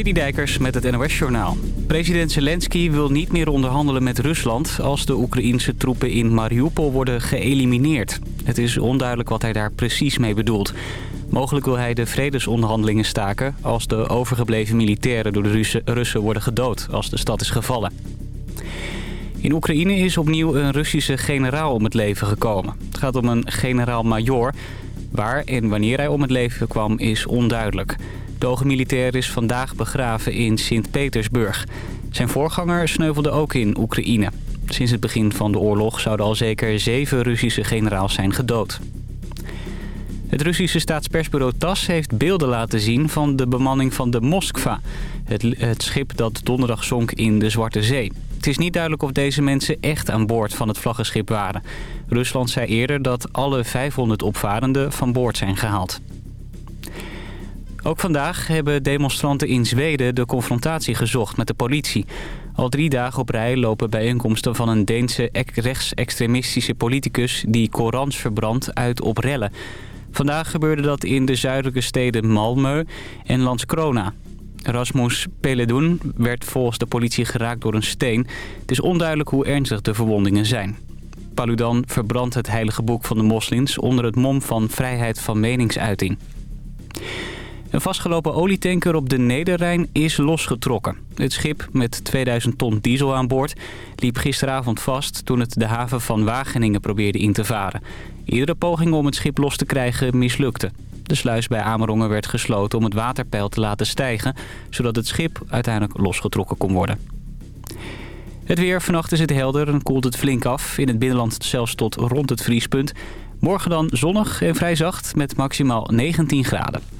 Citydijkers met het NOS Journaal. President Zelensky wil niet meer onderhandelen met Rusland... als de Oekraïense troepen in Mariupol worden geëlimineerd. Het is onduidelijk wat hij daar precies mee bedoelt. Mogelijk wil hij de vredesonderhandelingen staken... als de overgebleven militairen door de Russen, Russen worden gedood als de stad is gevallen. In Oekraïne is opnieuw een Russische generaal om het leven gekomen. Het gaat om een generaal-major. Waar en wanneer hij om het leven kwam is onduidelijk... De hoge militair is vandaag begraven in Sint-Petersburg. Zijn voorganger sneuvelde ook in Oekraïne. Sinds het begin van de oorlog zouden al zeker zeven Russische generaals zijn gedood. Het Russische staatspersbureau TAS heeft beelden laten zien van de bemanning van de Moskva. Het, het, schip dat donderdag zonk in de Zwarte Zee. Het is niet duidelijk of deze mensen echt aan boord van het vlaggenschip waren. Rusland zei eerder dat alle 500 opvarenden van boord zijn gehaald. Ook vandaag hebben demonstranten in Zweden de confrontatie gezocht met de politie. Al drie dagen op rij lopen bijeenkomsten van een Deense rechtsextremistische politicus... die Korans verbrandt uit op rellen. Vandaag gebeurde dat in de zuidelijke steden Malmö en Landskrona. Rasmus Peledun werd volgens de politie geraakt door een steen. Het is onduidelijk hoe ernstig de verwondingen zijn. Paludan verbrandt het heilige boek van de moslims onder het mom van vrijheid van meningsuiting. Een vastgelopen olietanker op de Nederrijn is losgetrokken. Het schip met 2000 ton diesel aan boord liep gisteravond vast toen het de haven van Wageningen probeerde in te varen. Iedere poging om het schip los te krijgen mislukte. De sluis bij Amerongen werd gesloten om het waterpeil te laten stijgen... zodat het schip uiteindelijk losgetrokken kon worden. Het weer. Vannacht is het helder en koelt het flink af. In het binnenland zelfs tot rond het vriespunt. Morgen dan zonnig en vrij zacht met maximaal 19 graden.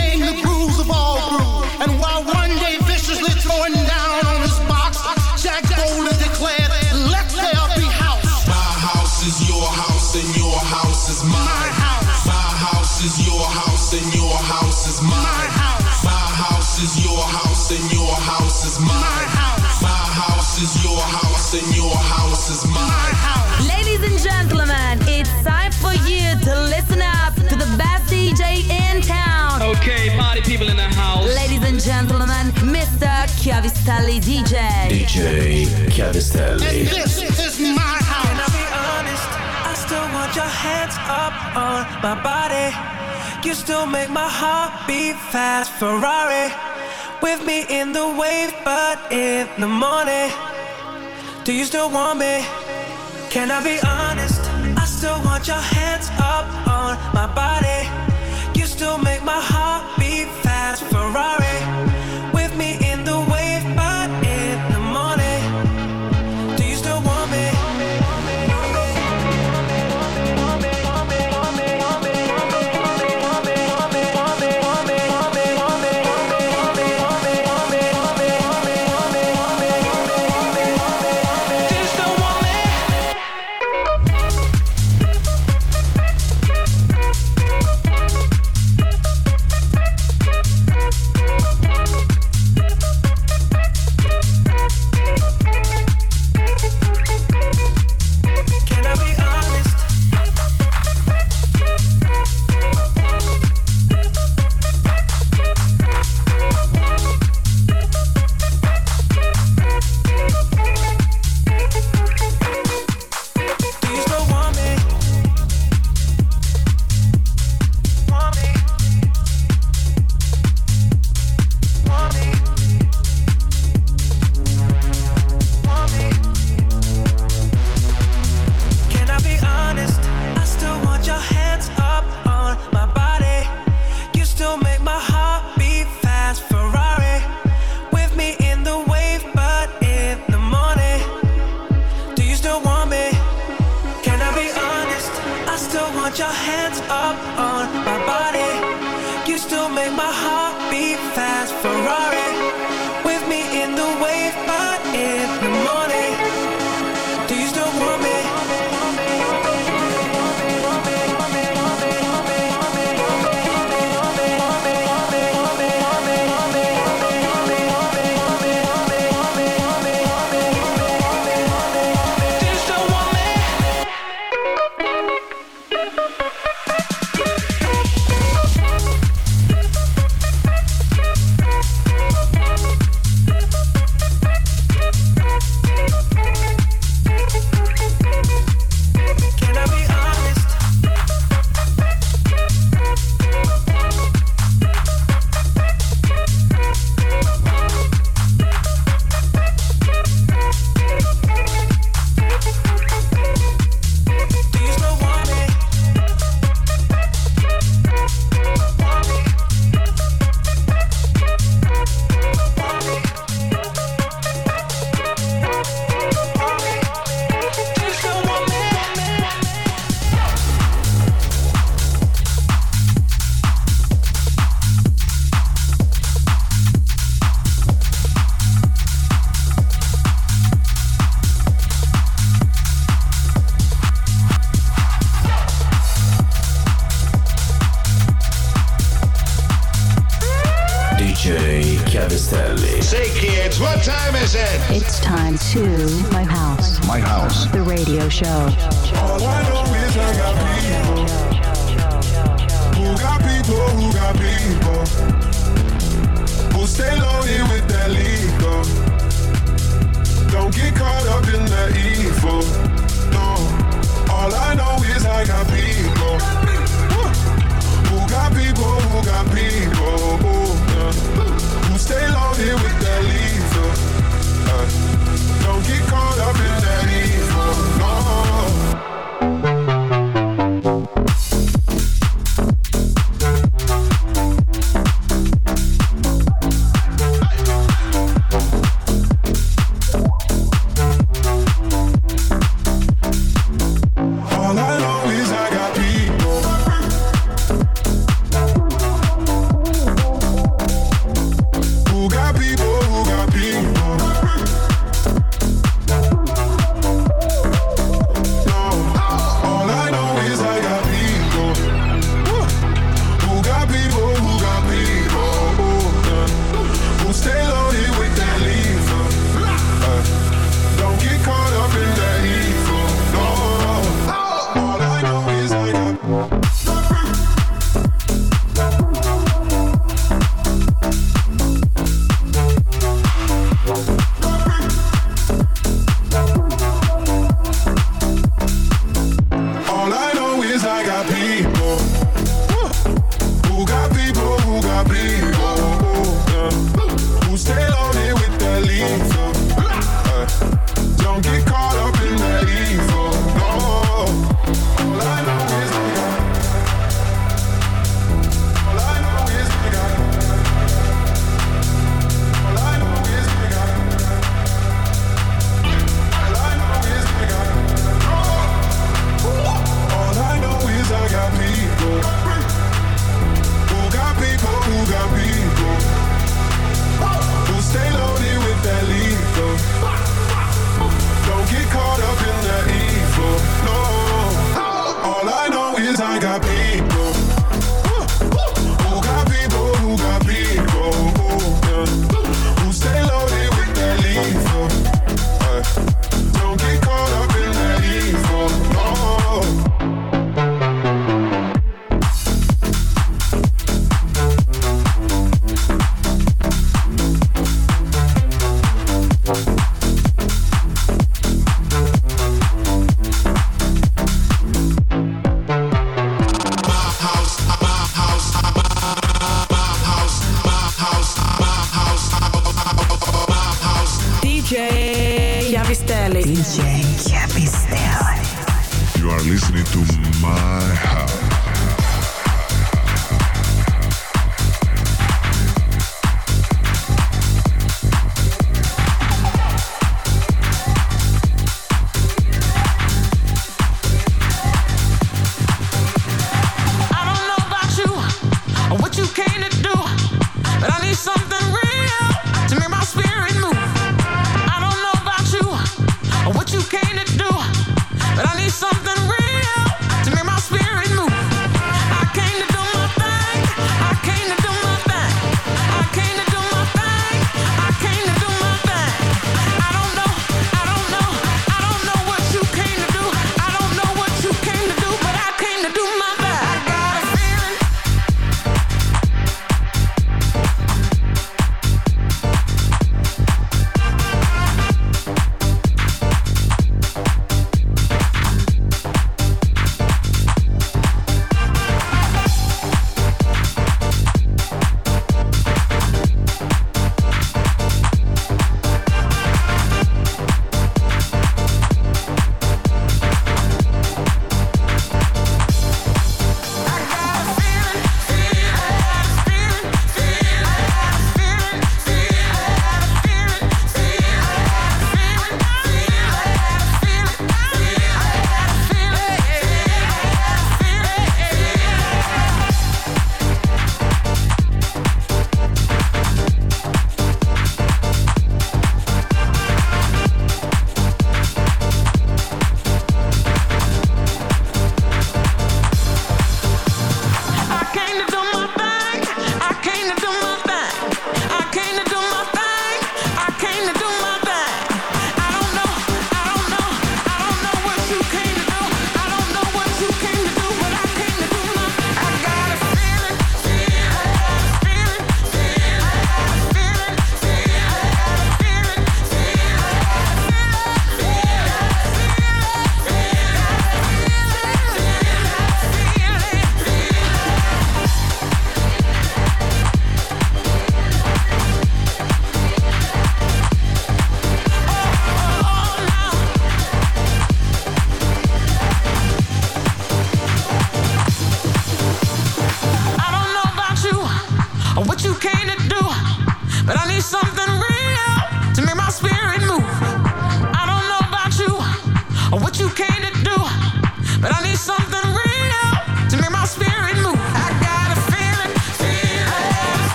house, and your house is mine. My house. My house is your house, and your house is My house. Ladies and gentlemen, it's time for you to listen up to the best DJ in town. Okay, party people in the house. Ladies and gentlemen, Mr. Chiavistelli DJ. DJ Chiavistelli. This is my house. Can I be honest, I still want your hands up on my body. You still make my heart beat fast, Ferrari. With me in the wave, but in the morning. Do you still want me? Can I be honest? I still want your hands up on my body.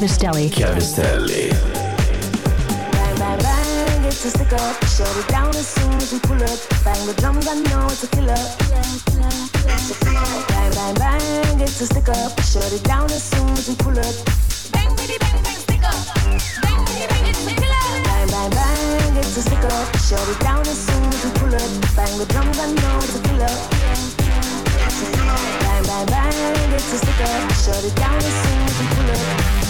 DJ Chiovistelli. Chiavistelli. Bang, bang, bang, it's a stick up. Shut it down as soon as we pull up. Bang the drums, I know it's a killer. Bang, bang, bang, it's a stick up. Shut it down as soon as we pull up. Bang, bitty, bang, bang, stick up. Bang, bitty, bang, it's a killer. Bang, bang, bang, it's a stick up. Shut it down as soon as we pull up. Bang the drums, I know it's a killer. Bang, bang, bang, it's a stick up. Shut it down as soon as we pull up.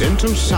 Into sound,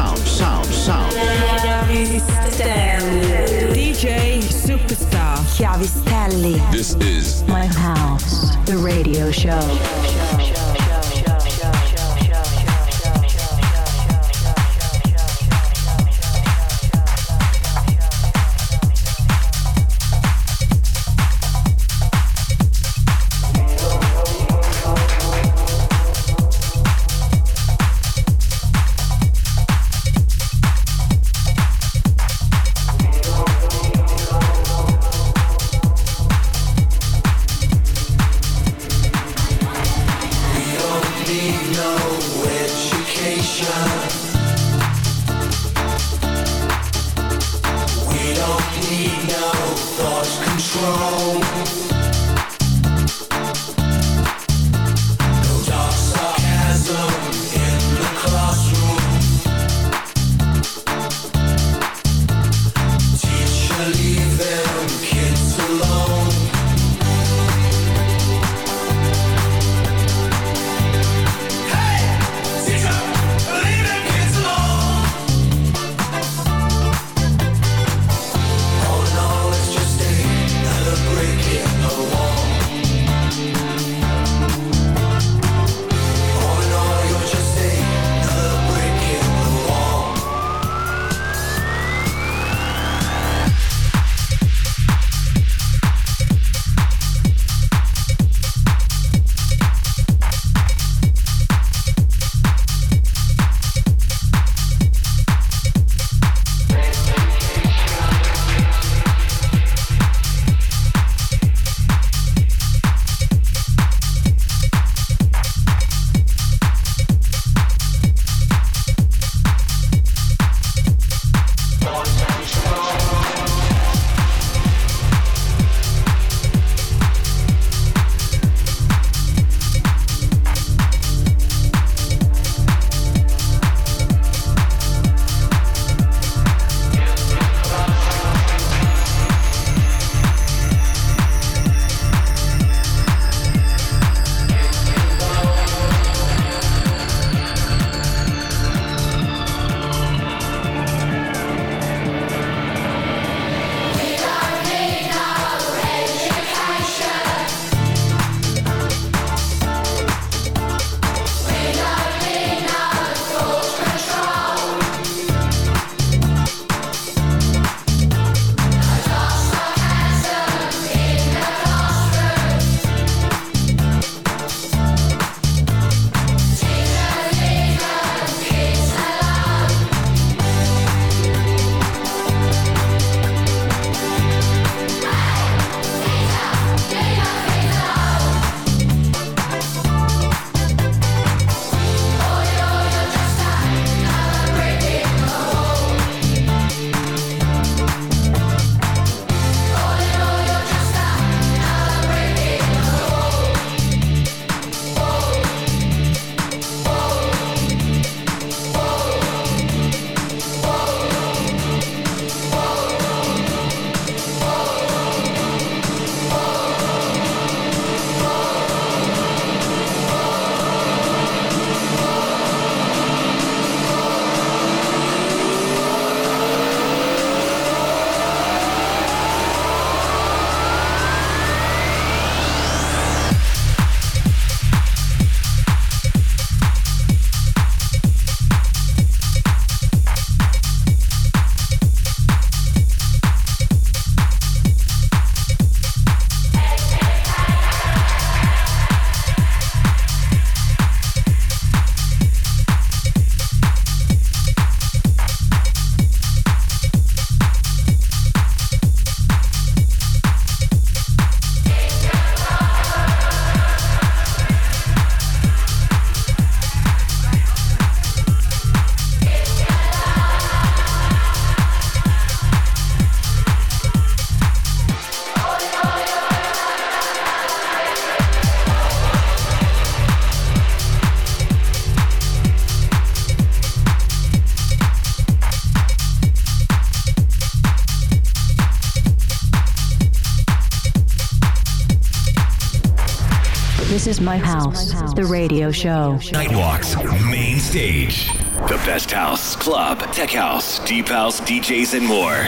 my house. The radio show. Nightwalks, main stage. The best house, club, tech house, deep house, DJs, and more.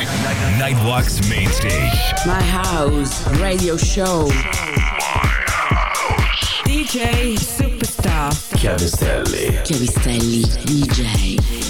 Nightwalks, main stage. My house, radio show. DJ superstar. Chiavistelli. Chiavistelli, DJ.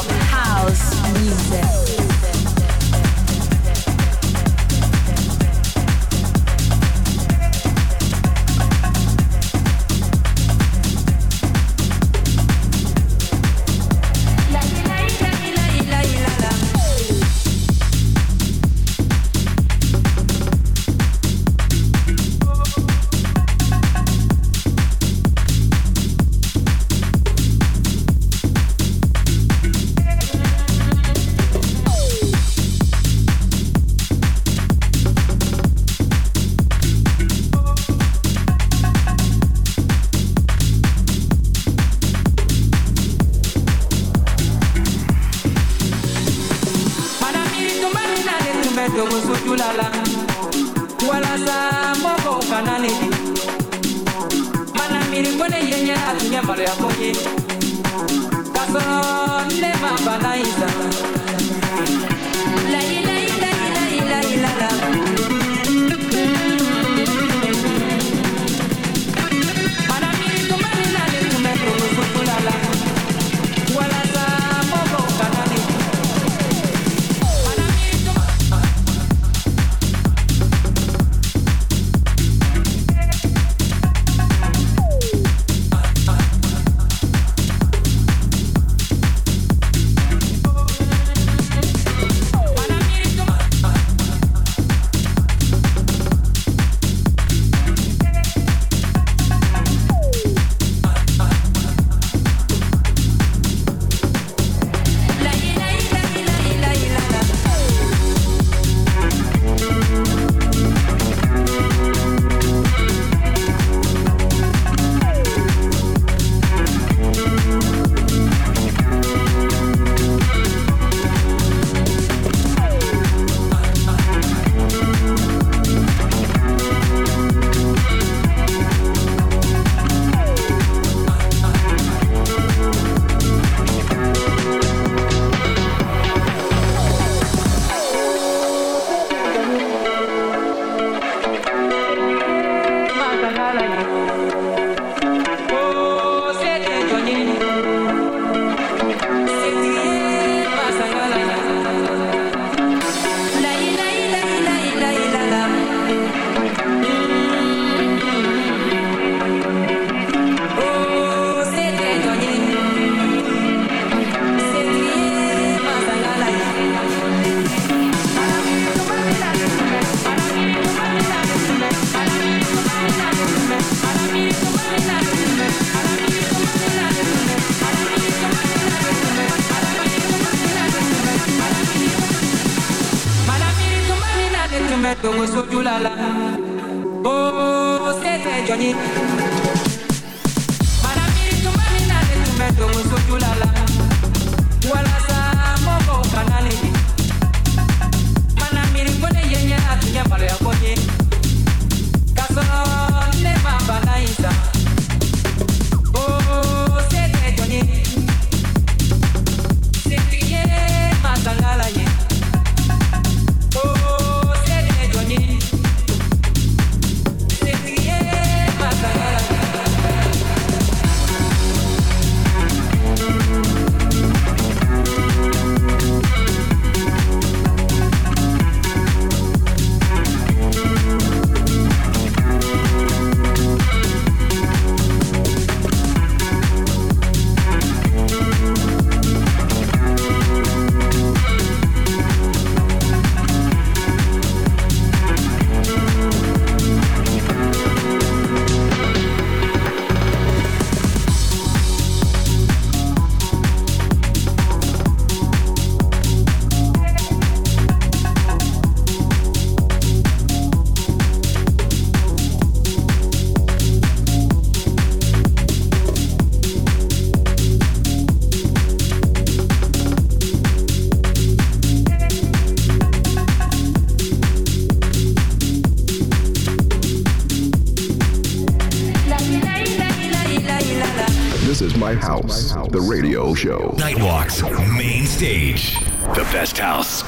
house music.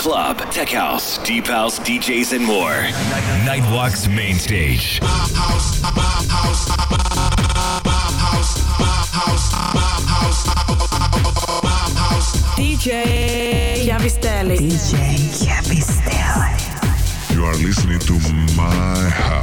club, tech house, deep house, DJs, and more. Nightwalk's main stage. DJ Chiavistelli. DJ Chiavistelli. You are listening to my house.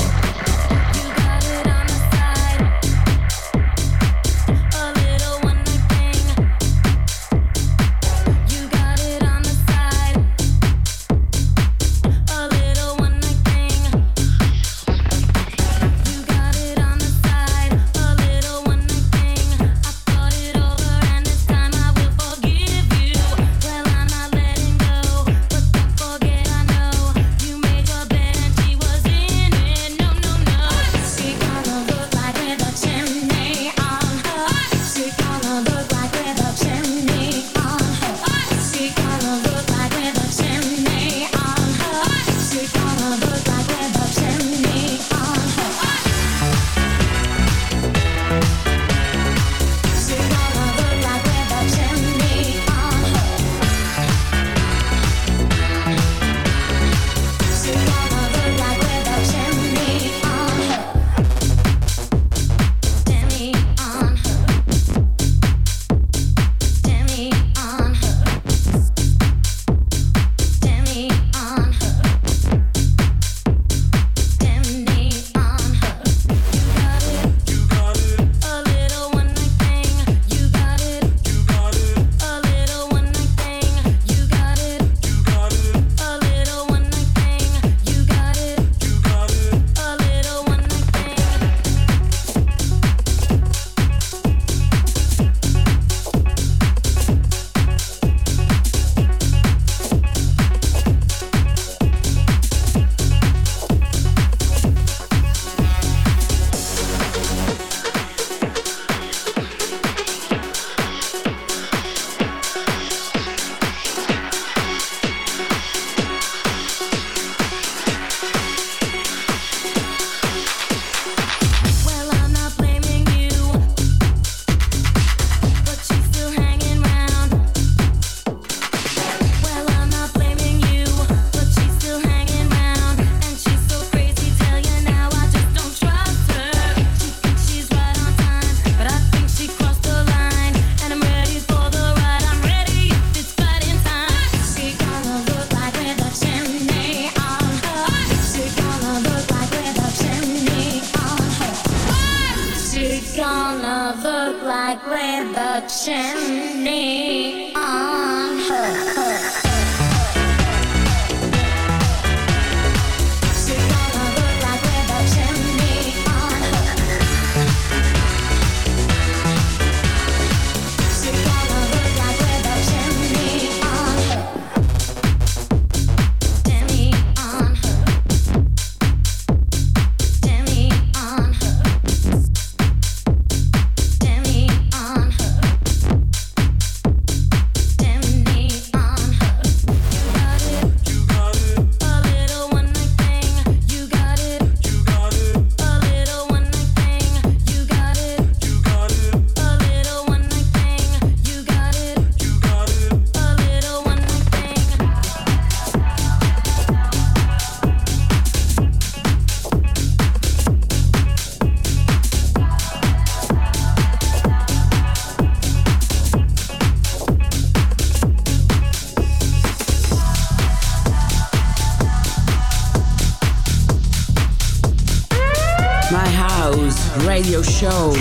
Send. Show.